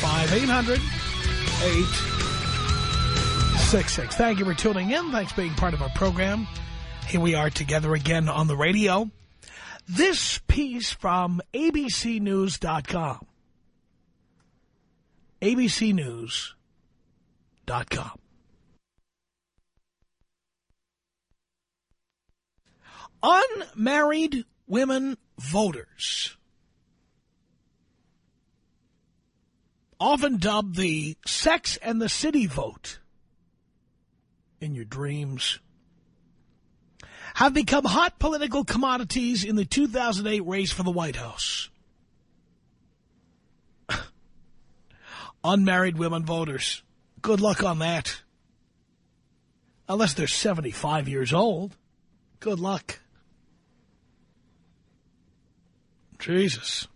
1-800-5800-866. Thank you for tuning in. Thanks for being part of our program. Here we are together again on the radio. This piece from abcnews.com. abcnews.com. Unmarried women voters, often dubbed the Sex and the City vote in your dreams, have become hot political commodities in the 2008 race for the White House. Unmarried women voters. Good luck on that. Unless they're 75 years old. Good luck. Jesus.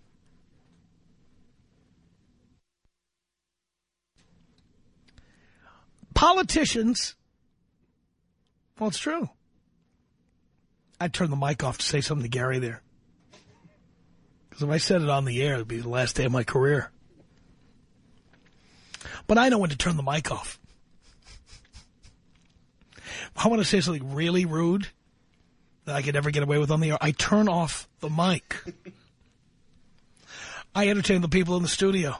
Politicians, well, it's true. I'd turn the mic off to say something to Gary there. Because if I said it on the air, it would be the last day of my career. But I know when to turn the mic off. I want to say something really rude that I could never get away with on the air, I turn off the mic. I entertain the people in the studio.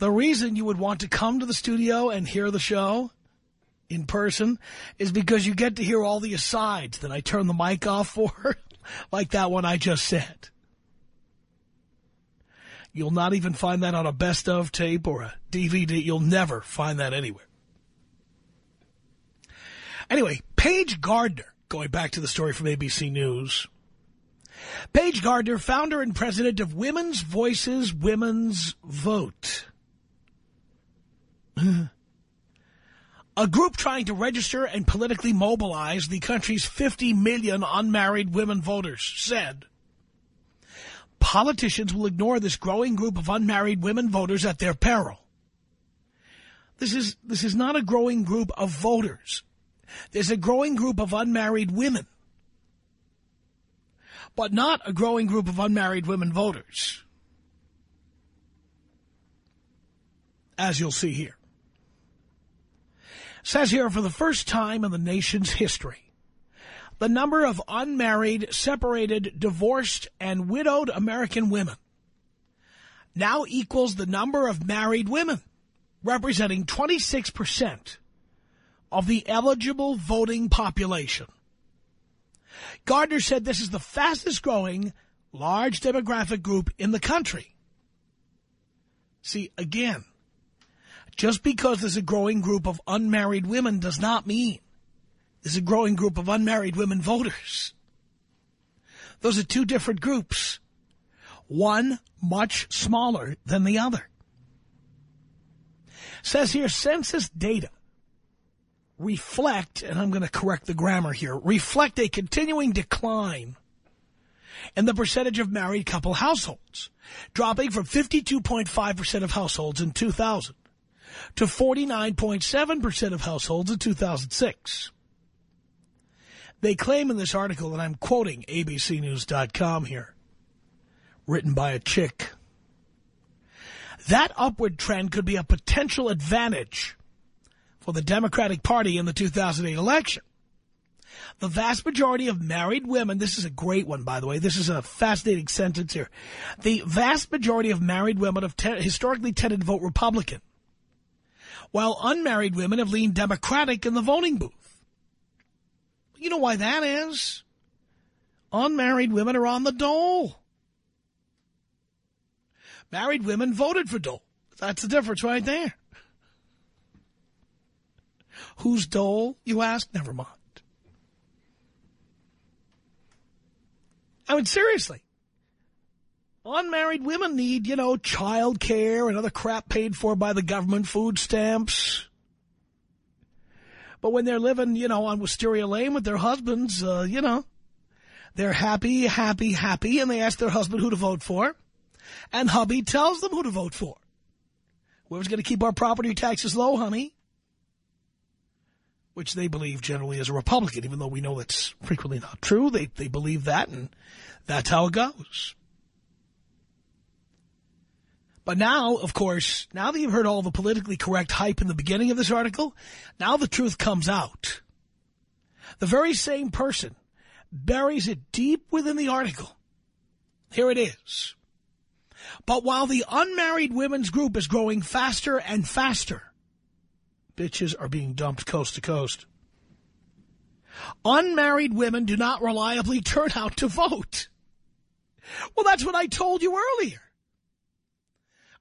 The reason you would want to come to the studio and hear the show in person is because you get to hear all the asides that I turn the mic off for, like that one I just said. You'll not even find that on a best of tape or a DVD. You'll never find that anywhere. Anyway, Paige Gardner, going back to the story from ABC News. Paige Gardner, founder and president of Women's Voices Women's Vote. A group trying to register and politically mobilize the country's 50 million unmarried women voters said, politicians will ignore this growing group of unmarried women voters at their peril. This is, this is not a growing group of voters. There's a growing group of unmarried women, but not a growing group of unmarried women voters, as you'll see here. Says here, for the first time in the nation's history, the number of unmarried, separated, divorced, and widowed American women now equals the number of married women, representing 26% of the eligible voting population. Gardner said this is the fastest growing large demographic group in the country. See, again, just because there's a growing group of unmarried women does not mean there's a growing group of unmarried women voters. Those are two different groups. One much smaller than the other. Says here, census data reflect, and I'm going to correct the grammar here, reflect a continuing decline in the percentage of married couple households, dropping from 52.5% of households in 2000 to 49.7% of households in 2006. They claim in this article, and I'm quoting abcnews.com here, written by a chick, that upward trend could be a potential advantage for the Democratic Party in the 2008 election. The vast majority of married women, this is a great one, by the way. This is a fascinating sentence here. The vast majority of married women have te historically tended to vote Republican, while unmarried women have leaned Democratic in the voting booth. You know why that is? Unmarried women are on the dole. Married women voted for dole. That's the difference right there. Whose dole, you ask? Never mind. I mean, seriously. Unmarried women need, you know, child care and other crap paid for by the government, food stamps. But when they're living, you know, on Wisteria Lane with their husbands, uh, you know, they're happy, happy, happy, and they ask their husband who to vote for. And hubby tells them who to vote for. Whoever's going to keep our property taxes low, honey. Which they believe generally is a Republican, even though we know that's frequently not true. They, they believe that, and that's how it goes. But now, of course, now that you've heard all the politically correct hype in the beginning of this article, now the truth comes out. The very same person buries it deep within the article. Here it is. But while the unmarried women's group is growing faster and faster, bitches are being dumped coast to coast. Unmarried women do not reliably turn out to vote. Well, that's what I told you earlier.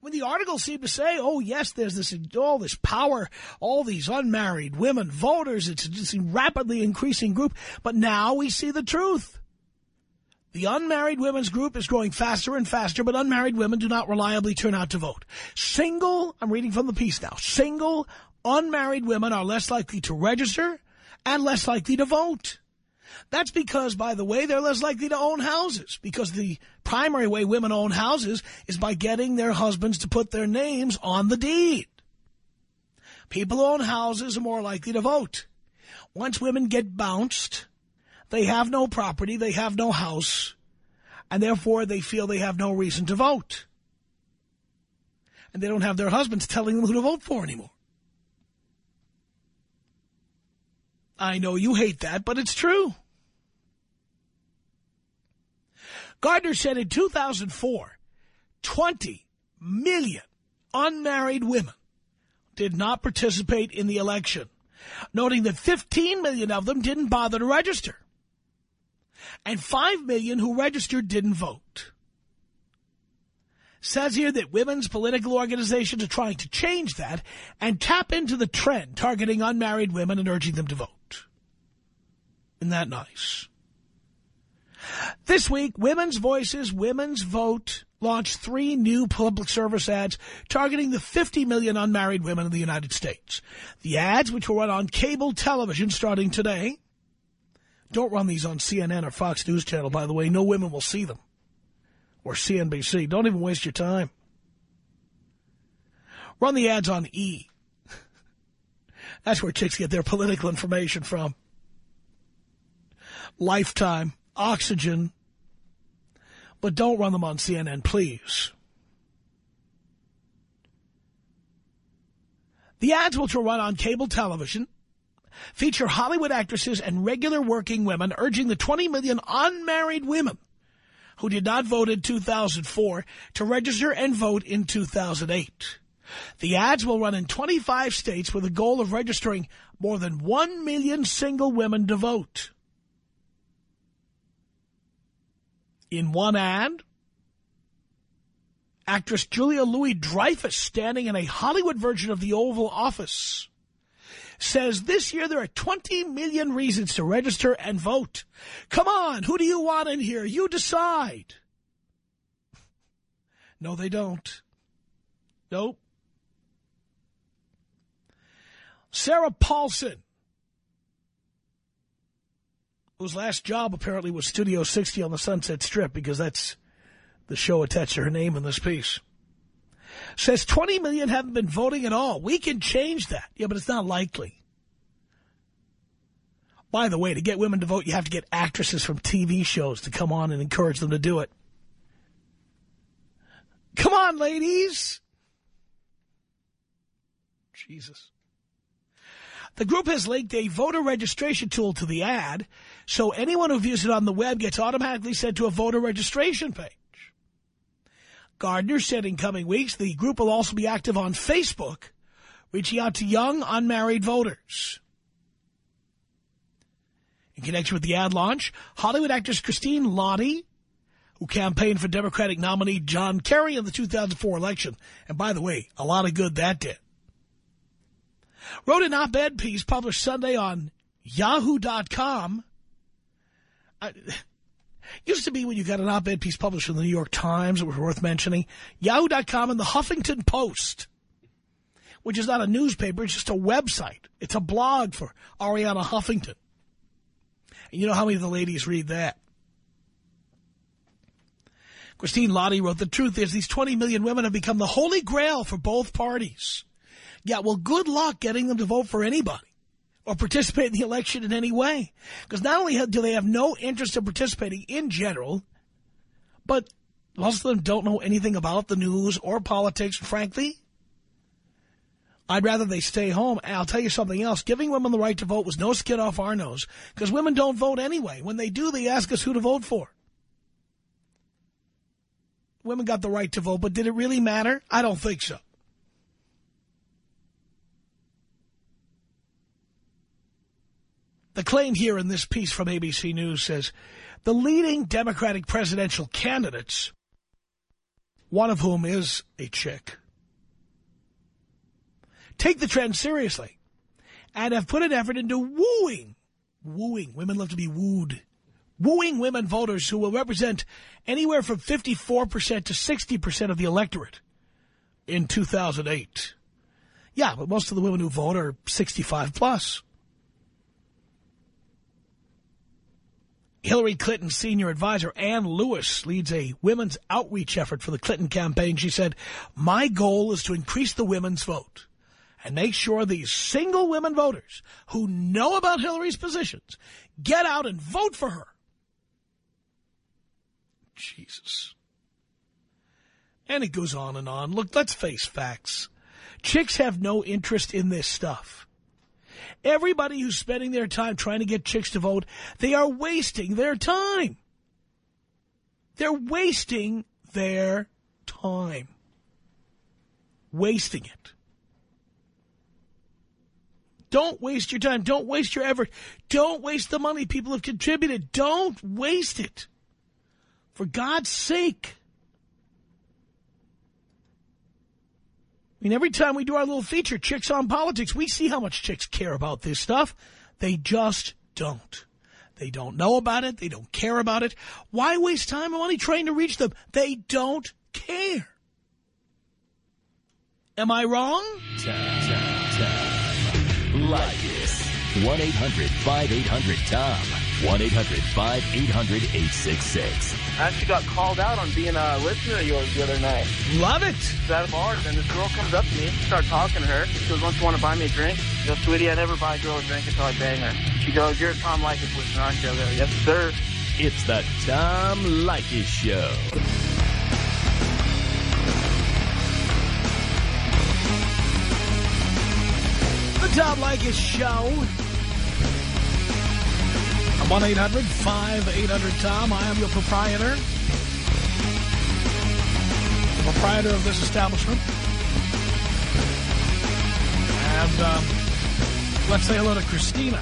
When the article seemed to say, oh, yes, there's this all this power, all these unmarried women voters, it's, it's a rapidly increasing group. But now we see the truth. The unmarried women's group is growing faster and faster, but unmarried women do not reliably turn out to vote. Single, I'm reading from the piece now, single, unmarried women are less likely to register and less likely to vote. That's because, by the way, they're less likely to own houses because the primary way women own houses is by getting their husbands to put their names on the deed. People who own houses are more likely to vote. Once women get bounced, they have no property, they have no house, and therefore they feel they have no reason to vote. And they don't have their husbands telling them who to vote for anymore. I know you hate that, but it's true. Gardner said in 2004, 20 million unmarried women did not participate in the election, noting that 15 million of them didn't bother to register. And 5 million who registered didn't vote. Says here that women's political organizations are trying to change that and tap into the trend targeting unmarried women and urging them to vote. Isn't that nice? This week, Women's Voices, Women's Vote launched three new public service ads targeting the 50 million unmarried women in the United States. The ads, which will run on cable television starting today, don't run these on CNN or Fox News Channel, by the way. No women will see them. Or CNBC. Don't even waste your time. Run the ads on E. That's where chicks get their political information from. Lifetime oxygen, but don't run them on CNN, please. The ads, which will run on cable television, feature Hollywood actresses and regular working women urging the 20 million unmarried women who did not vote in 2004 to register and vote in 2008. The ads will run in 25 states with a goal of registering more than 1 million single women to vote. In one ad, actress Julia Louis-Dreyfus, standing in a Hollywood version of the Oval Office, says this year there are 20 million reasons to register and vote. Come on, who do you want in here? You decide. No, they don't. Nope. Sarah Paulson whose last job apparently was Studio 60 on the Sunset Strip because that's the show attached to her name in this piece. Says 20 million haven't been voting at all. We can change that. Yeah, but it's not likely. By the way, to get women to vote, you have to get actresses from TV shows to come on and encourage them to do it. Come on, ladies. Jesus. The group has linked a voter registration tool to the ad, so anyone who views it on the web gets automatically sent to a voter registration page. Gardner said in coming weeks the group will also be active on Facebook, reaching out to young unmarried voters. In connection with the ad launch, Hollywood actress Christine Lahti, who campaigned for Democratic nominee John Kerry in the 2004 election, and by the way, a lot of good that did, wrote an op-ed piece published Sunday on Yahoo.com. Used to be when you got an op-ed piece published in the New York Times, it was worth mentioning. Yahoo.com and the Huffington Post, which is not a newspaper, it's just a website. It's a blog for Arianna Huffington. And you know how many of the ladies read that? Christine Lahti wrote, the truth is these 20 million women have become the holy grail for both parties. Yeah, well, good luck getting them to vote for anybody or participate in the election in any way. Because not only do they have no interest in participating in general, but most of them don't know anything about the news or politics, frankly. I'd rather they stay home. And I'll tell you something else. Giving women the right to vote was no skin off our nose because women don't vote anyway. When they do, they ask us who to vote for. Women got the right to vote, but did it really matter? I don't think so. The claim here in this piece from ABC News says, the leading Democratic presidential candidates, one of whom is a chick, take the trend seriously and have put an effort into wooing, wooing, women love to be wooed, wooing women voters who will represent anywhere from 54% to 60% of the electorate in 2008. Yeah, but most of the women who vote are 65 plus. Hillary Clinton's senior advisor, Ann Lewis, leads a women's outreach effort for the Clinton campaign. She said, my goal is to increase the women's vote and make sure these single women voters who know about Hillary's positions get out and vote for her. Jesus. And it goes on and on. Look, let's face facts. Chicks have no interest in this stuff. Everybody who's spending their time trying to get chicks to vote, they are wasting their time. They're wasting their time. Wasting it. Don't waste your time. Don't waste your effort. Don't waste the money people have contributed. Don't waste it. For God's sake. I mean, every time we do our little feature, Chicks on Politics, we see how much chicks care about this stuff. They just don't. They don't know about it. They don't care about it. Why waste time and money trying to reach them? They don't care. Am I wrong? Tom, Tom, Tom. Leykis. 1-800-5800-TOM. 1-800-5800-866. I actually got called out on being a listener of yours the other night. Love it. It's at a bar, and this girl comes up to me, start talking to her. She goes, "Don't you want to buy me a drink?" She goes, "Sweetie, I never buy a girl a drink until I bang her." She goes, "You're a Tom Leykis listener, aren't you?" I go, "Yes, sir." It's the Tom Leykis Show. The Tom Leykis Show. 1-800-5800-TOM. I am your proprietor. The proprietor of this establishment. And um, let's say hello to Christina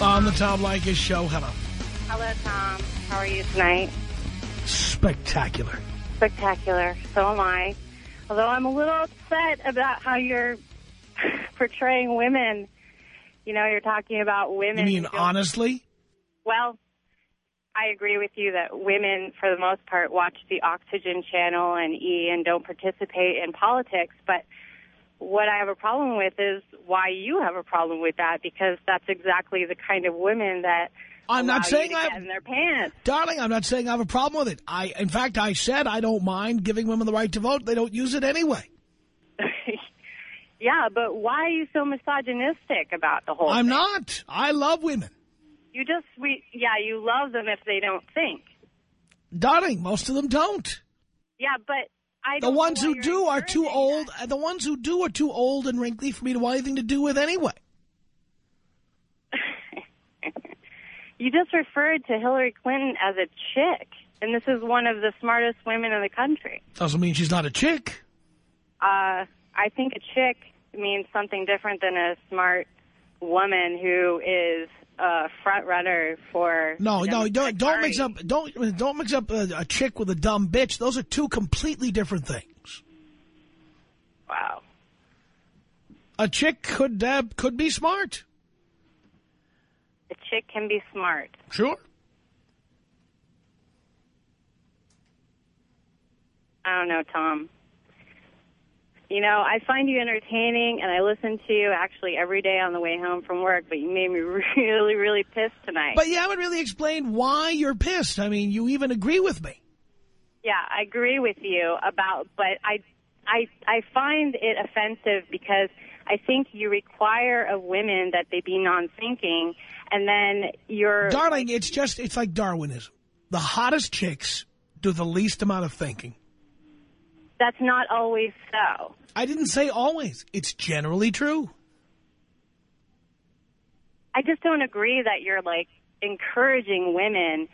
on the Tom Leykis Show. Hello. Hello, Tom. How are you tonight? Spectacular. Spectacular. So am I. Although I'm a little upset about how you're portraying women. You know, you're talking about women. You mean honestly? Well, I agree with you that women, for the most part, watch the Oxygen Channel and E and don't participate in politics. But what I have a problem with is why you have a problem with that, because that's exactly the kind of women that I'm not saying I- in their pants. Darling, I'm not saying I have a problem with it. I, In fact, I said I don't mind giving women the right to vote. They don't use it anyway. Yeah, but why are you so misogynistic about the whole I'm thing? not. I love women. You just, we, yeah, you love them if they don't think. Darling, most of them don't. Yeah, but I The ones who do are too old. That. The ones who do are too old and wrinkly for me to want anything to do with anyway. you just referred to Hillary Clinton as a chick, and this is one of the smartest women in the country. Doesn't mean she's not a chick. Uh, I think a chick means something different than a smart woman who is a front runner for. No, no, don't don't mix up don't don't mix up a, a chick with a dumb bitch. Those are two completely different things. Wow. A chick could uh, could be smart. A chick can be smart. Sure. I don't know, Tom. You know, I find you entertaining, and I listen to you actually every day on the way home from work, but you made me really, really pissed tonight. But you haven't really explained why you're pissed. I mean, you even agree with me. yeah, I agree with you about, but I, I, I find it offensive because I think you require of women that they be non-thinking, and then you're... Darling, it's just, it's like Darwinism. The hottest chicks do the least amount of thinking. That's not always so. I didn't say always. It's generally true. I just don't agree that you're like encouraging women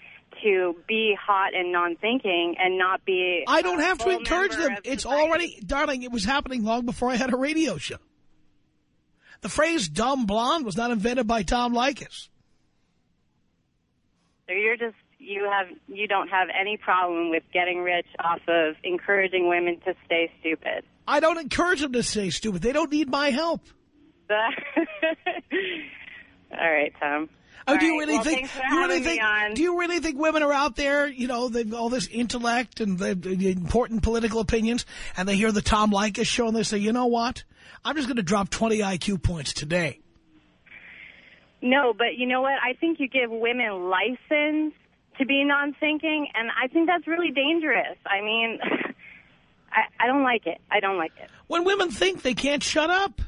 to be hot and non-thinking and not be. I don't have to encourage them. It's society. already, darling, it was happening long before I had a radio show. The phrase dumb blonde was not invented by Tom Leykis. So you're just you have you don't have any problem with getting rich off of encouraging women to stay stupid. I don't encourage them to stay stupid. They don't need my help. All right, Tom. Oh, All do you really well, think? Do you really think? Do you really think women are out there? You know, they've all this intellect and important political opinions, and they hear the Tom Leykis show and they say, "You know what? I'm just going to drop 20 IQ points today." No, but you know what? I think you give women license to be non-thinking, and I think that's really dangerous. I mean, I, I don't like it. I don't like it. When women think they can't shut up,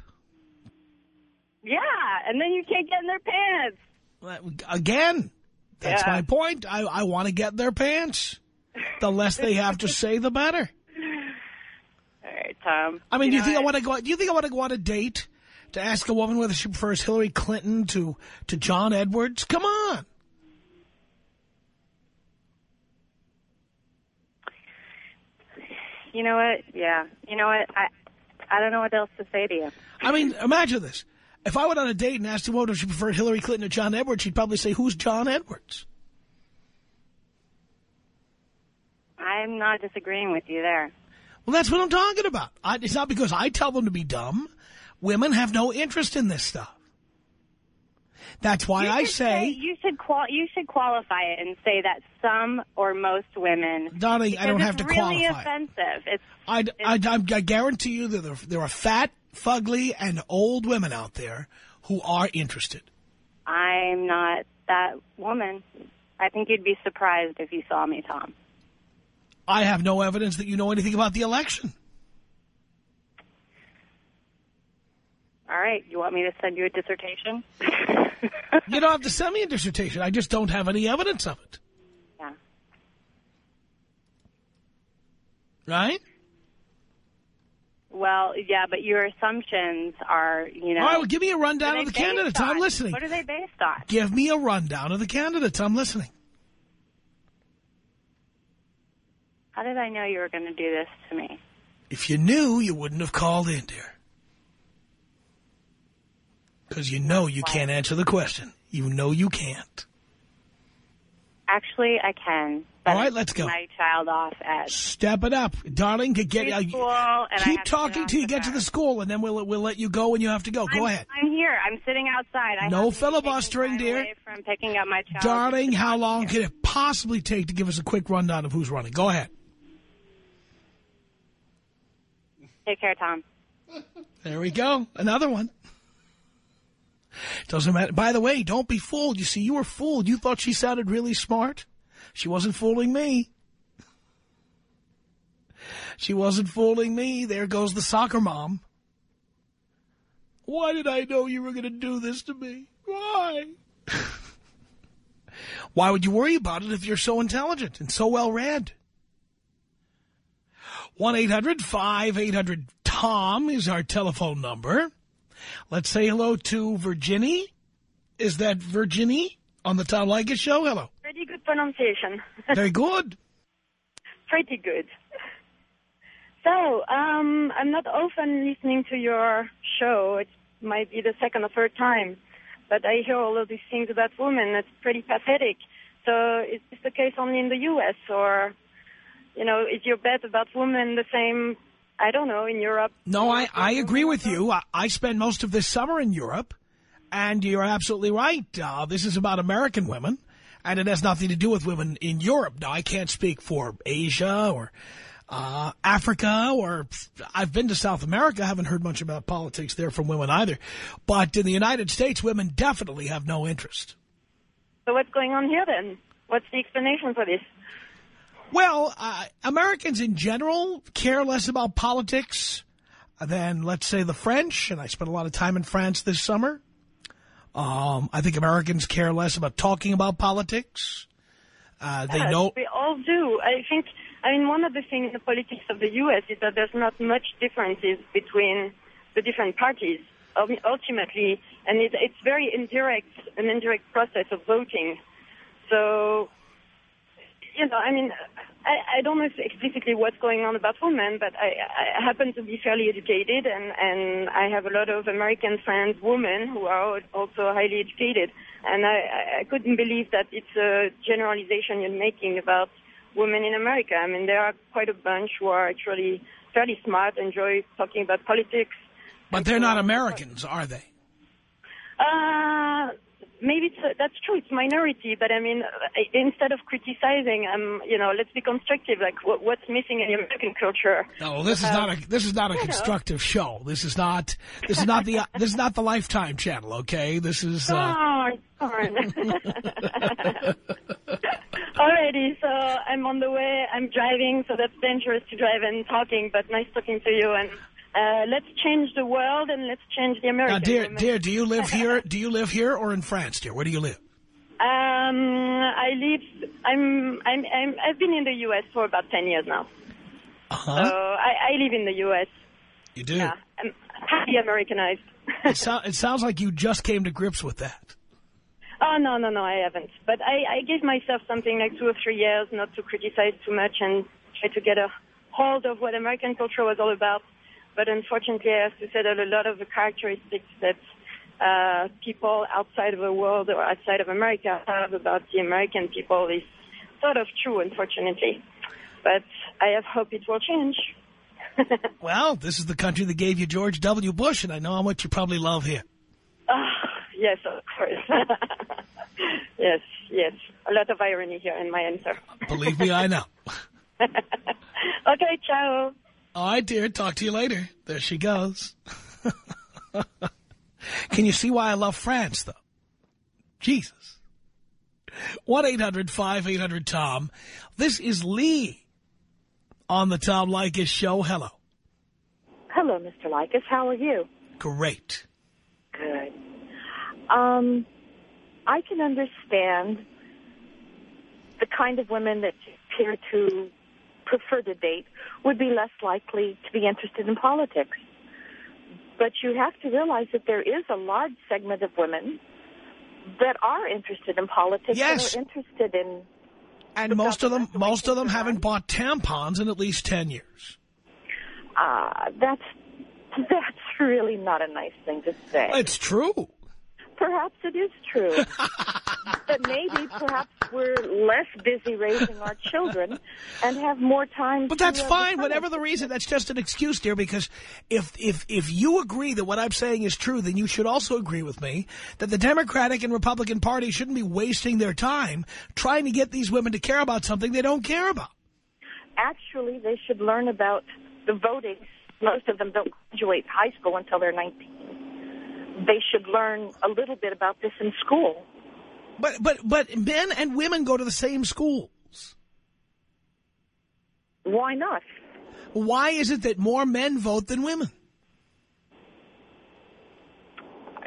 Yeah, and then you can't get in their pants. Again, that's Yeah. my point. I, I want to get in their pants. The less they have to say, the better. All right, Tom. I mean, do you think I what? want to go? Do you think I want to go on a date to ask a woman whether she prefers Hillary Clinton to to John Edwards? Come on. You know what? Yeah. You know what? I I don't know what else to say to you. I mean, imagine this. If I went on a date and asked a her whether she preferred Hillary Clinton or John Edwards, she'd probably say, who's John Edwards? I'm not disagreeing with you there. Well, that's what I'm talking about. I, it's not because I tell them to be dumb. Women have no interest in this stuff. That's why I should say, you should qual you should qualify it and say that some or most women. darling, I don't have to really qualify. it. offensive. It's I, I, I, I guarantee you that there, there are fat, fugly, and old women out there who are interested. I'm not that woman. I think you'd be surprised if you saw me, Tom. I have no evidence that you know anything about the election. All right, you want me to send you a dissertation? You don't have to send me a dissertation. I just don't have any evidence of it. yeah. Right? Well, yeah, but your assumptions are, you know. All right, well, give me a rundown of the candidates. I'm listening. What are they based on? Give me a rundown of the candidates. I'm listening. How did I know you were going to do this to me? If you knew, you wouldn't have called in, dear. Because you know you can't answer the question. You know you can't. Actually, I can. But All right, let's go. My child off at Step it up. Darling, to get, uh, school, keep talking till you get to the school, and then we'll, we'll let you go when you have to go. Go I'm, ahead. I'm here. I'm sitting outside. I No have to be taking filibustering, dear. From picking up my child. Darling, how long Here. can it possibly take to give us a quick rundown of who's running? Go ahead. Take care, Tom. There we go. Another one. Doesn't matter. By the way, don't be fooled. You see, you were fooled. You thought she sounded really smart. She wasn't fooling me. She wasn't fooling me. There goes the soccer mom. Why did I know you were going to do this to me? Why? Why would you worry about it if you're so intelligent and so well read? 1-800-5800-TOM is our telephone number. Let's say hello to Virginie. Is that Virginie On the Tom Leykis show, hello. Pretty good pronunciation. Very good. Pretty good. So, um, I'm not often listening to your show. It might be the second or third time. But I hear all of these things about women. It's pretty pathetic. So is this the case only in the U.S. or, you know, is your bet about women the same, I don't know, in Europe? No, I, I agree with you. I, I spend most of this summer in Europe, and you're absolutely right. Uh, this is about American women, and it has nothing to do with women in Europe. Now, I can't speak for Asia or uh, Africa, or I've been to South America. I haven't heard much about politics there from women either. But in the United States, women definitely have no interest. So what's going on here then? What's the explanation for this? Well, uh, Americans in general care less about politics than, let's say, the French, and I spent a lot of time in France this summer. Um, I think Americans care less about talking about politics. Uh, they yes, know... We all do. I think, I mean, one of the things in the politics of the U.S. is that there's not much differences between the different parties, ultimately, and it, it's very indirect, an indirect process of voting. So, you know, I mean, I, I don't know explicitly what's going on about women, but I, I happen to be fairly educated, and, and I have a lot of American friends, women, who are also highly educated. And I, I couldn't believe that it's a generalization you're making about women in America. I mean, there are quite a bunch who are actually fairly smart, enjoy talking about politics. But they're not Americans, are they? Uh, maybe it's, uh, that's true. It's minority, but I mean, uh, instead of criticizing, um, you know, let's be constructive. Like, what, what's missing in American culture? No, this is Uh, not a this is not a constructive show. This is not this is not the this is not the Lifetime channel. Okay, this is. Uh, Darn, darn. Alrighty, so I'm on the way. I'm driving, so that's dangerous to drive and talking, but nice talking to you. And uh, let's change the world and let's change the American. now, dear, dear, do you live here? Do you live here or in France, dear? Where do you live? Um, I live. I'm. I'm. I'm. I've been in the U.S. for about ten years now. Uh So huh. I, I live in the U.S. You do. Yeah, I'm happy Americanized. It, so, it sounds like you just came to grips with that. Oh, no, no, no, I haven't. But I, I gave myself something like two or three years not to criticize too much and try to get a hold of what American culture was all about. But unfortunately, as have said, a lot of the characteristics that uh, people outside of the world or outside of America have about the American people is sort of true, unfortunately. But I have hope it will change. Well, this is the country that gave you George W. Bush, and I know how much you probably love here. Ah, yes, of course. yes, yes. A lot of irony here in my answer. Believe me, I know. okay, ciao. All right, dear. Talk to you later. There she goes. Can you see why I love France, though? Jesus. 1-800-5800-TOM. This is Lee on the Tom Leykis show. Hello. Hello, Mr. Leykis. How are you? Great. Good. Um, I can understand the kind of women that appear to prefer to date would be less likely to be interested in politics. But you have to realize that there is a large segment of women that are interested in politics Yes. and are interested in And most of them, most of them haven't bought tampons in at least 10 years. uh, that's that's really not a nice thing to say. It's true. Perhaps it is true. but maybe perhaps we're less busy raising our children and have more time But that's fine, whatever the reason. That's just an excuse, dear, because if, if, if you agree that what I'm saying is true, then you should also agree with me that the Democratic and Republican Party shouldn't be wasting their time trying to get these women to care about something they don't care about. Actually, they should learn about the voting. Most of them don't graduate high school until they're 19. They should learn a little bit about this in school. But, but, but men and women go to the same schools. Why not? Why is it that more men vote than women?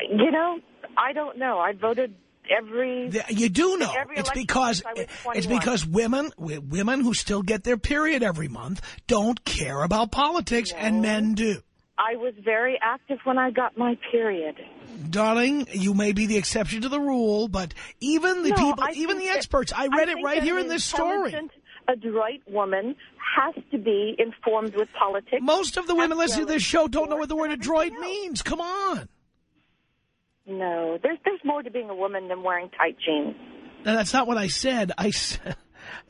You know, I don't know. I voted every... You do know. It's because since I was it's because women women who still get their period every month don't care about politics, and men do. I was very active when I got my period. Darling, you may be the exception to the rule, but even the No, people, I even the experts, I I read it right here in this story. Adroit woman has to be informed with politics. Most of the women listening to this show don't know what the word adroit means. Come on. No, there's there's more to being a woman than wearing tight jeans. Now, that's not what I said. I said,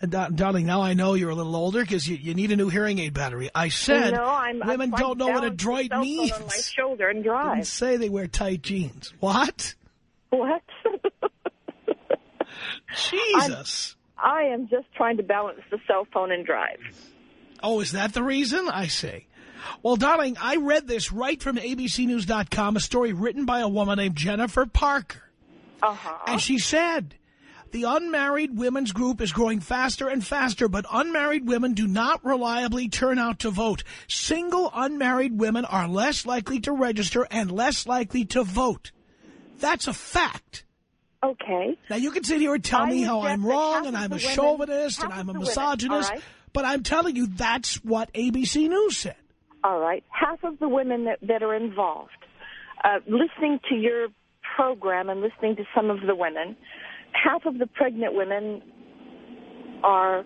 darling, now I know you're a little older because you, you need a new hearing aid battery. I said no, I'm, I'm women don't know what adroit means. on my shoulder and Didn't say they wear tight jeans. What? What? Jesus. I am just trying to balance the cell phone and drive. Oh, is that the reason? I see. Well, darling, I read this right from ABCNews.com, a story written by a woman named Jennifer Parker. Uh-huh. And she said, the unmarried women's group is growing faster and faster, but unmarried women do not reliably turn out to vote. Single unmarried women are less likely to register and less likely to vote. That's a fact. Okay. Now, you can sit here and tell I me how I'm wrong and I'm a women- chauvinist and I'm a women, misogynist, right? but I'm telling you that's what ABC News said. All right. Half of the women that, that are involved, uh, listening to your program and listening to some of the women, half of the pregnant women are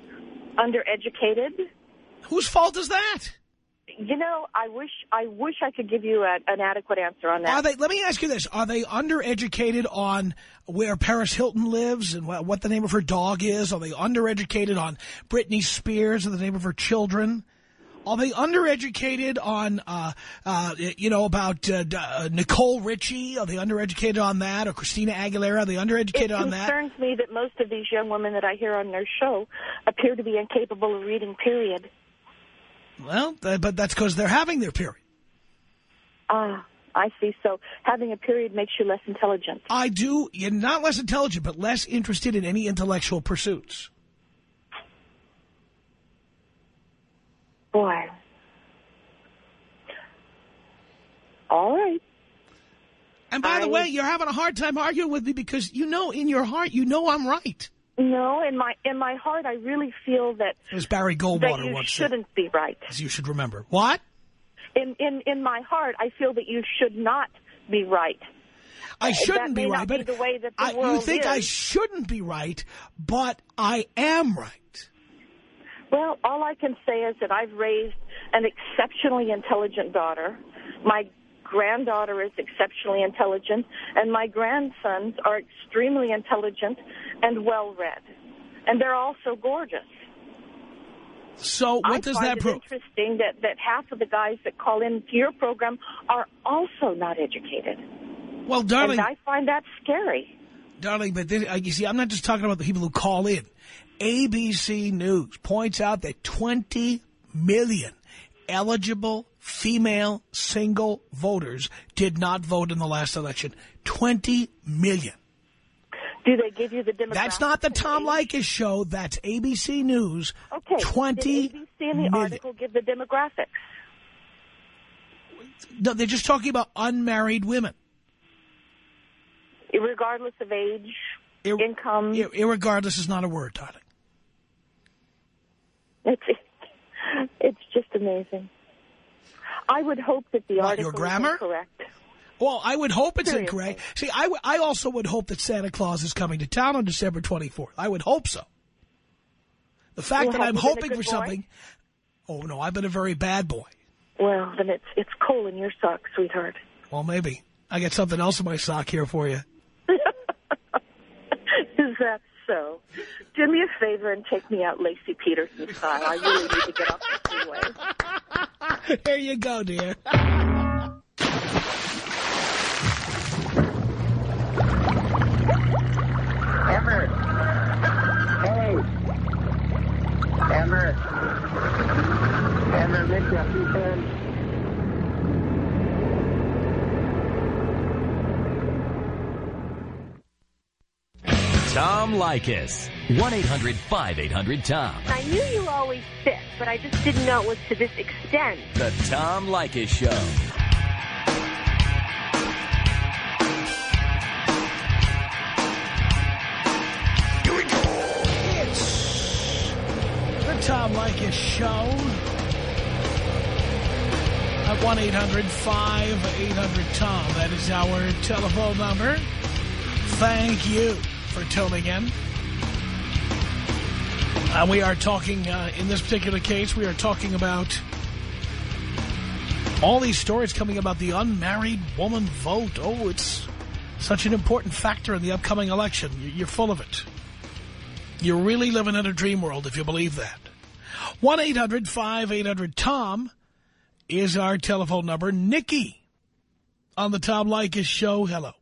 undereducated. Whose fault is that? You know, I wish I wish I could give you a, an adequate answer on that. Are they? Let me ask you this: Are they undereducated on where Paris Hilton lives and what, what the name of her dog is? Are they undereducated on Britney Spears and the name of her children? Are they undereducated on, uh, uh, you know, about uh, uh, Nicole Richie? Are they undereducated on that? Or Christina Aguilera? Are they undereducated on that? It concerns me that most of these young women that I hear on their show appear to be incapable of reading. Period. Well, th- but that's because they're having their period. Ah, I see. So having a period makes you less intelligent. I do. You're not less intelligent, but less interested in any intellectual pursuits. Boy. All right. And by the way, you're having a hard time arguing with me because you know in your heart, you know I'm right. No, in my in my heart, I really feel that As Barry that Goldwater you once said, shouldn't be right. as you should remember. What? In in in my heart, I feel that you should not be right. I shouldn't that be right, be but the way that the I, you think I shouldn't be right, but I am right. Well, all I can say is that I've raised an exceptionally intelligent daughter. My granddaughter is exceptionally intelligent, and my grandsons are extremely intelligent and well read. And they're also gorgeous. So what I does find that it prove? interesting that, that half of the guys that call into your program are also not educated. Well, darling, and I find that scary. darling, but this, uh, you see, I'm not just talking about the people who call in. ABC News points out that 20 million eligible female single voters did not vote in the last election. 20 million. Do they give you the demographics? That's not the Tom? Leykis show. That's ABC News. Okay. 20 Did ABC in the million. article give the demographics? No, they're just talking about unmarried women. regardless of age, Ir- income. ir- irregardless is not a word, darling. It's it's just amazing. I would hope that the What, article your grammar? is correct. Well, I would hope it's Seriously. incorrect. See, I, w- I also would hope that Santa Claus is coming to town on December 24th. I would hope so. The fact Well, that I'm you been a hoping for boy? something. Oh, no, I've been a very bad boy. Well, then it's it's coal in your sock, sweetheart. Well, maybe. I got something else in my sock here for you. Is that so? Do me a favor and take me out Laci Peterson style. I really need to get off the freeway. there you go, dear. Amber. Hey. Amber. Amber, miss you. Two cents. Tom Leykis. 1-800-5800-TOM. I knew you always fit, but I just didn't know it was to this extent. The Tom Leykis Show. It's the Tom Leykis Show. at 1-800-5800-TOM. That is our telephone number. Thank you for tuning in. Uh, we are talking, uh, in this particular case, we are talking about all these stories coming about the unmarried woman vote. Oh, it's such an important factor in the upcoming election. You're full of it. You're really living in a dream world if you believe that. 1-800-5800-TOM is our telephone number. Nikki on the Tom Leykis show. Hello.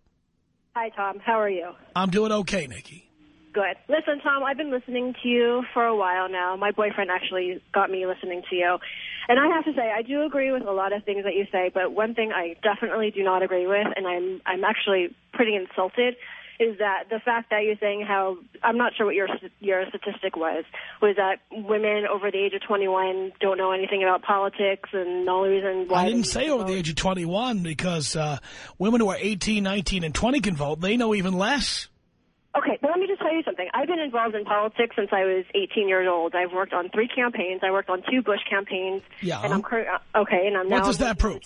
Hi, Tom. How are you? I'm doing okay, Nikki. Good. Listen, Tom, I've been listening to you for a while now. My boyfriend actually got me listening to you. And I have to say, I do agree with a lot of things that you say, but one thing I definitely do not agree with, and I'm I'm actually pretty insulted, is that the fact that you're saying how I'm not sure what your your statistic was was that women over the age of 21 don't know anything about politics and the only reason why I didn't say over the age of 21 because uh, women who are 18, 19, and 20 can vote. They know even less. Okay, but let me just tell you something. I've been involved in politics since I was 18 years old. I've worked on three campaigns. I worked on two Bush campaigns. Yeah. And I'm uh, okay, and I'm now What does that prove?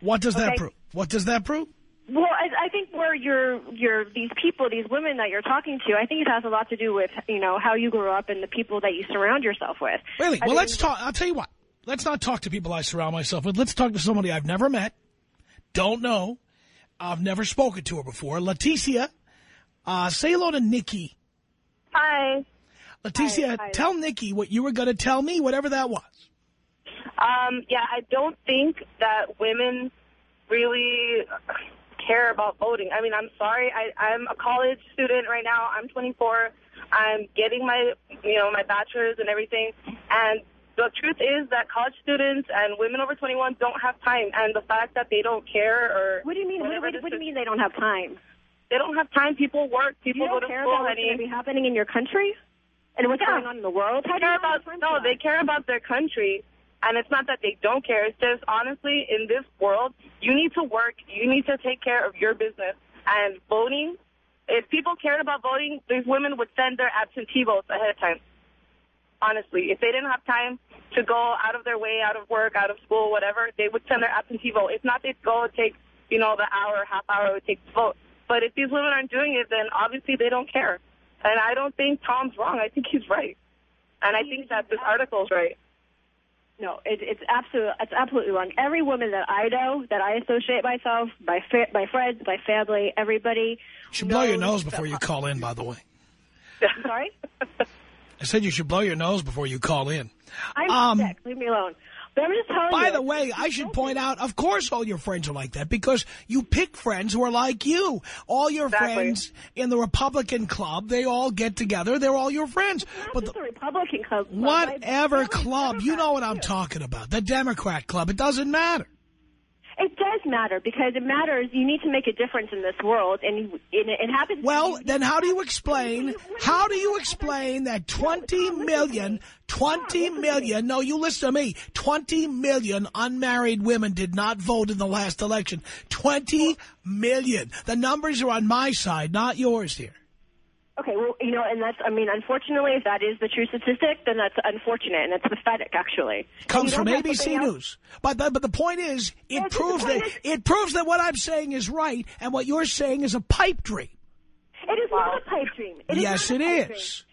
What does that prove? What does that prove? Well, I, I think where you're, you're these people, these women that you're talking to, I think it has a lot to do with you know how you grew up and the people that you surround yourself with. Really? I Well, let's talk. I'll tell you what. Let's not talk to people I surround myself with. Let's talk to somebody I've never met, don't know, I've never spoken to her before. Leticia, uh, say hello to Nikki. Hi. Leticia, Hi, hi. tell Nikki what you were going to tell me, whatever that was. Um, yeah, I don't think that women really care about voting. I mean, I'm sorry. I, I'm a college student right now. I'm 24. I'm getting my, you know, my bachelor's and everything. And the truth is that college students and women over 21 don't have time. And the fact that they don't care or What do you mean? What, what, what do you mean they don't have time? They don't have time. People work. People go to care school. about what's honey. going to be happening in your country and what's Yeah. going on in the world. How do care about no, they care about their country, and it's not that they don't care. It's just honestly, in this world, you need to work. You need to take care of your business. And voting, if people cared about voting, these women would send their absentee votes ahead of time. Honestly, if they didn't have time to go out of their way, out of work, out of school, whatever, they would send their absentee vote. It's not they'd go take, you know, the hour, half hour it would take to vote. But if these women aren't doing it, then obviously they don't care. And I don't think Tom's wrong. I think he's right. And I think that this article's right. No, it, it's absolutely it's absolutely wrong. Every woman that I know, that I associate myself, my fa- my friends, my family, everybody. You should blow your nose before you call in, by the way. I'm sorry, I said you should blow your nose before you call in. I'm Um, sick. Leave me alone. But I'm just telling By you. the way, I should point out, of course all your friends are like that because you pick friends who are like you. All your Exactly. friends in the Republican club, they all get together. They're all your friends. But the, the Republican club. Whatever club, you know what I'm talking about. The Democrat club, it doesn't matter. It does matter because it matters. You need to make a difference in this world, and you, it, it happens. Well, then how do you explain, how do you explain that 20 million, 20 million, no, you listen to me, 20 million unmarried women did not vote in the last election. 20 million. The numbers are on my side, not yours here. Okay, well, you know, and that's, I mean, unfortunately, if that is the true statistic, then that's unfortunate, and it's pathetic, actually. Comes from ABC News. But the, but the point is, it Yeah, proves that is- it proves that what I'm saying is right, and what you're saying is a pipe dream. It is not a pipe dream. It is Yes, a it is. dream.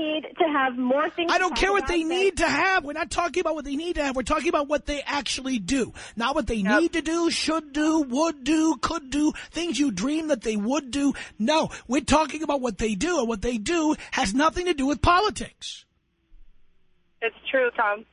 Because women need to have more things. I don't care what about they need to have. We're not talking about what they need to have. We're talking about what they actually do. Not what they need to do, should do, would do, could do, things you dream that they would do. No, we're talking about what they do, and what they do has nothing to do with politics. It's true, Tom.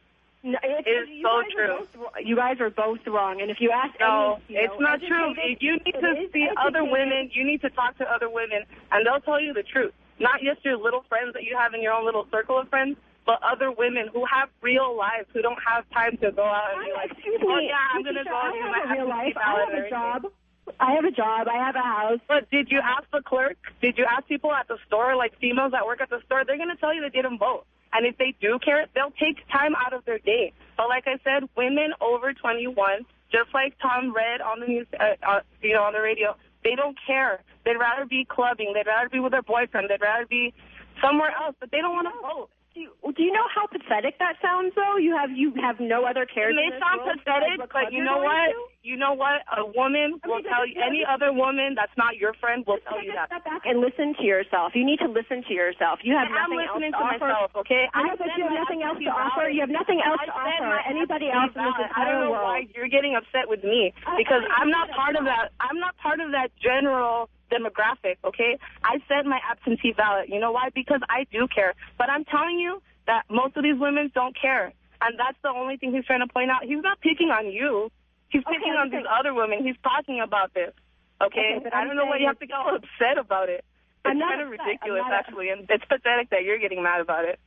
No, it's, It is so true. both you guys are both wrong. And if you ask No, any, you it's know, not true. You need to is see other women. You need to talk to other women, and they'll tell you the truth. Not just your little friends that you have in your own little circle of friends, but other women who have real lives, who don't have time to go out and be like, Excuse oh, me, yeah, I'm going to go I have my a real life. I have a job. I have a job. I have a house. But did you ask the clerk? Did you ask people at the store, like females that work at the store? They're going to tell you they didn't vote. And if they do care, they'll take time out of their day. But like I said, women over 21, just like Tom read on the news, uh, uh, you know, on the radio, they don't care. They'd rather be clubbing. They'd rather be with their boyfriend. They'd rather be somewhere else, but they don't want to vote. you, do you know how pathetic that sounds, though? You have you have no other cares. It may sound pathetic, but you know what? to? You know what? A woman will tell you, any other woman that's not your friend will tell you that. And listen to yourself. You need to listen to yourself. You have nothing else to to offer. myself, okay? I know, but you have nothing else to offer. You have nothing else to offer anybody else in this ballot. I don't know why you're getting upset with me because I'm not part of that. I'm not part of that general demographic, okay? I said my absentee ballot. You know why? Because I do care. But I'm telling you that most of these women don't care. And that's the only thing he's trying to point out. He's not picking on you. He's picking I'm on these saying- other women. He's talking about this, okay? Okay, I don't know why you have to get all upset about it. It's I'm kind of upset. Ridiculous, actually, and it's pathetic that you're getting mad about it.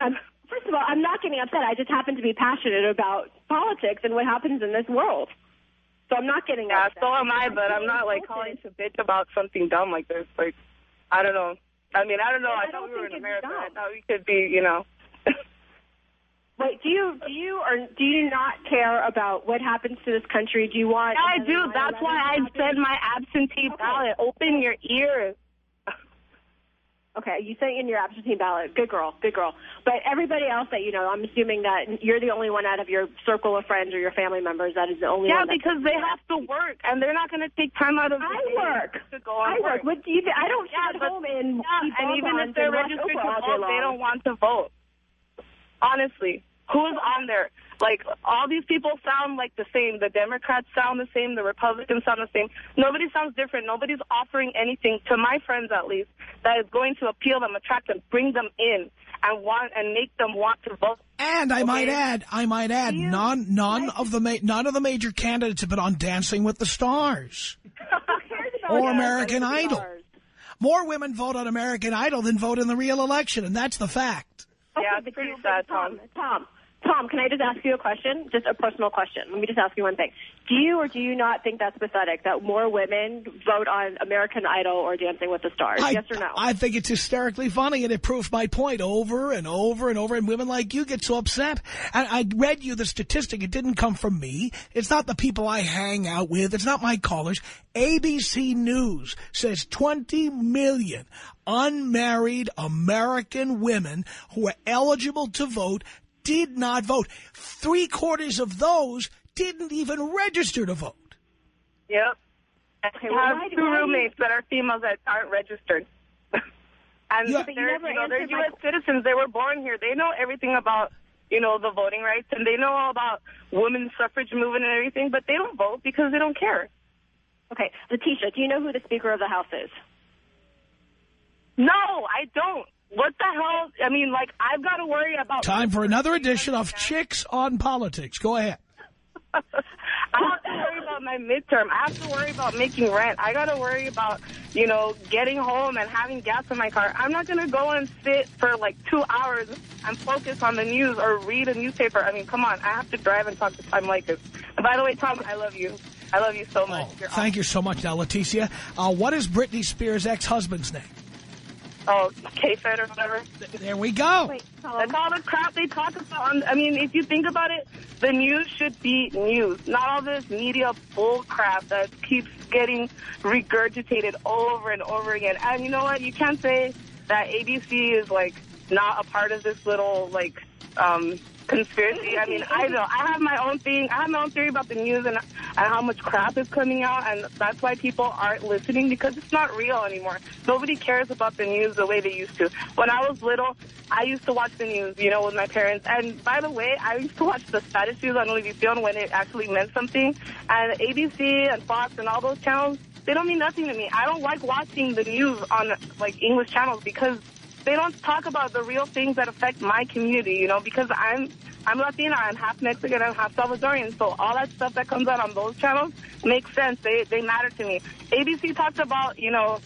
Um, first of all, I'm not getting upset. I just happen to be passionate about politics and what happens in this world. So I'm not getting Yeah, upset. so am I, but I'm not like calling to bitch about something dumb like this. Like, I don't know. I mean, I don't know. I I, thought we were in America. I thought we could be, you know. Wait, do you do you or do you not care about what happens to this country? Do you want? Yeah, I do. That's why I said my absentee ballot. Open your ears. Okay, you say in your absentee ballot. Good girl, good girl. But everybody else that you know, I'm assuming that you're the only one out of your circle of friends or your family members that is the only Yeah, one. because they have to work, and they're not going to take time out of I work. to go I work. What do you? Th- I don't Yeah, sit at home and Yeah, and even if they're registered to Oprah all day vote, they don't want to vote. Honestly, who's on there? Like, all these people sound like the same. The Democrats sound the same. The Republicans sound the same. Nobody sounds different. Nobody's offering anything, to my friends at least, that is going to appeal them, attract them, bring them in, and want and make them want to vote. And I might add, I might add, You- none none of the ma none of the major candidates have been on Dancing with the Stars or American Idol. More women vote on American Idol than vote in the real election, and that's the fact. Yeah, Okay, it's but pretty sad, Tom. Tom. Tom, Tom, can I just ask you a question? Just a personal question. Let me just ask you one thing. Do you or do you not think that's pathetic that more women vote on American Idol or Dancing with the Stars? I, yes or no? I think it's hysterically funny, and it proves my point over and over and over, and women like you get so upset. And I read you the statistic. It didn't come from me. It's not the people I hang out with. It's not my callers. ABC News says 20 million unmarried American women who are eligible to vote did not vote. Three quarters of those didn't even register to vote. Yep. I well, have two why do you- roommates that are females that aren't registered. and Yeah. They're, never you know, they're answered my U.S. citizens. They were born here. They know everything about, you know, the voting rights, and they know all about women's suffrage movement and everything, but they don't vote because they don't care. okay, Leticia, do you know who the Speaker of the House is? No, I don't. What the hell? I mean, like, I've got to worry about... Time for another edition of Chicks on Politics. Go ahead. I have to worry about my midterm. I have to worry about making rent. I got to worry about, you know, getting home and having gas in my car. I'm not going to go and sit for like two hours and focus on the news or read a newspaper. I mean, come on. I have to drive and talk to Tom Leykis. And by the way, Tom, I love you. I love you so much. Oh, thank you so much. Now, Leticia, uh, what is Britney Spears' ex-husband's name? Oh, K-Fed or whatever. There we go. Wait, That's all the crap they talk about. Um, I mean, if you think about it, the news should be news, not all this media bull crap that keeps getting regurgitated over and over again. And you know what? You can't say that ABC is, like, not a part of this little, like, um, conspiracy. I mean, I know. I have my own thing. I have my own theory about the news and, and how much crap is coming out, and that's why people aren't listening because it's not real anymore. Nobody cares about the news the way they used to. When I was little, I used to watch the news, you know, with my parents. And by the way, I used to watch the status news on Univision when it actually meant something. And ABC and Fox and all those channels, they don't mean nothing to me. I don't like watching the news on, like, English channels because they don't talk about the real things that affect my community, you know, because I'm I'm Latina, I'm half Mexican, I'm half Salvadorian, so all that stuff that comes out on those channels makes sense. They they matter to me. ABC talks about, you know,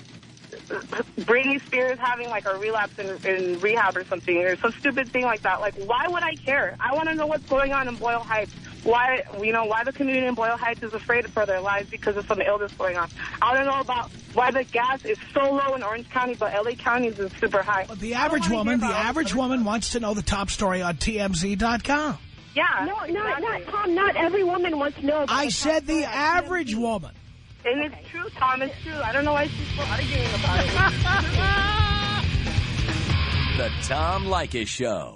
Britney Spears having like a relapse in, in rehab or something, or some stupid thing like that. Like, why would I care? I want to know what's going on in Boyle Heights. Why, you know, why the community in Boyle Heights is afraid for their lives because of some illness going on. I don't know about why the gas is so low in Orange County, but L.A. County is super high. But the average I don't wanna woman, the average this woman wants to know the top story on TMZ.com. Yeah. No, not, exactly. not, Tom, not every woman wants to know about I the said the average TMZ. woman. And it's true, Tom. It's true. I don't know why she's still arguing about it. The Tom Leykis Show.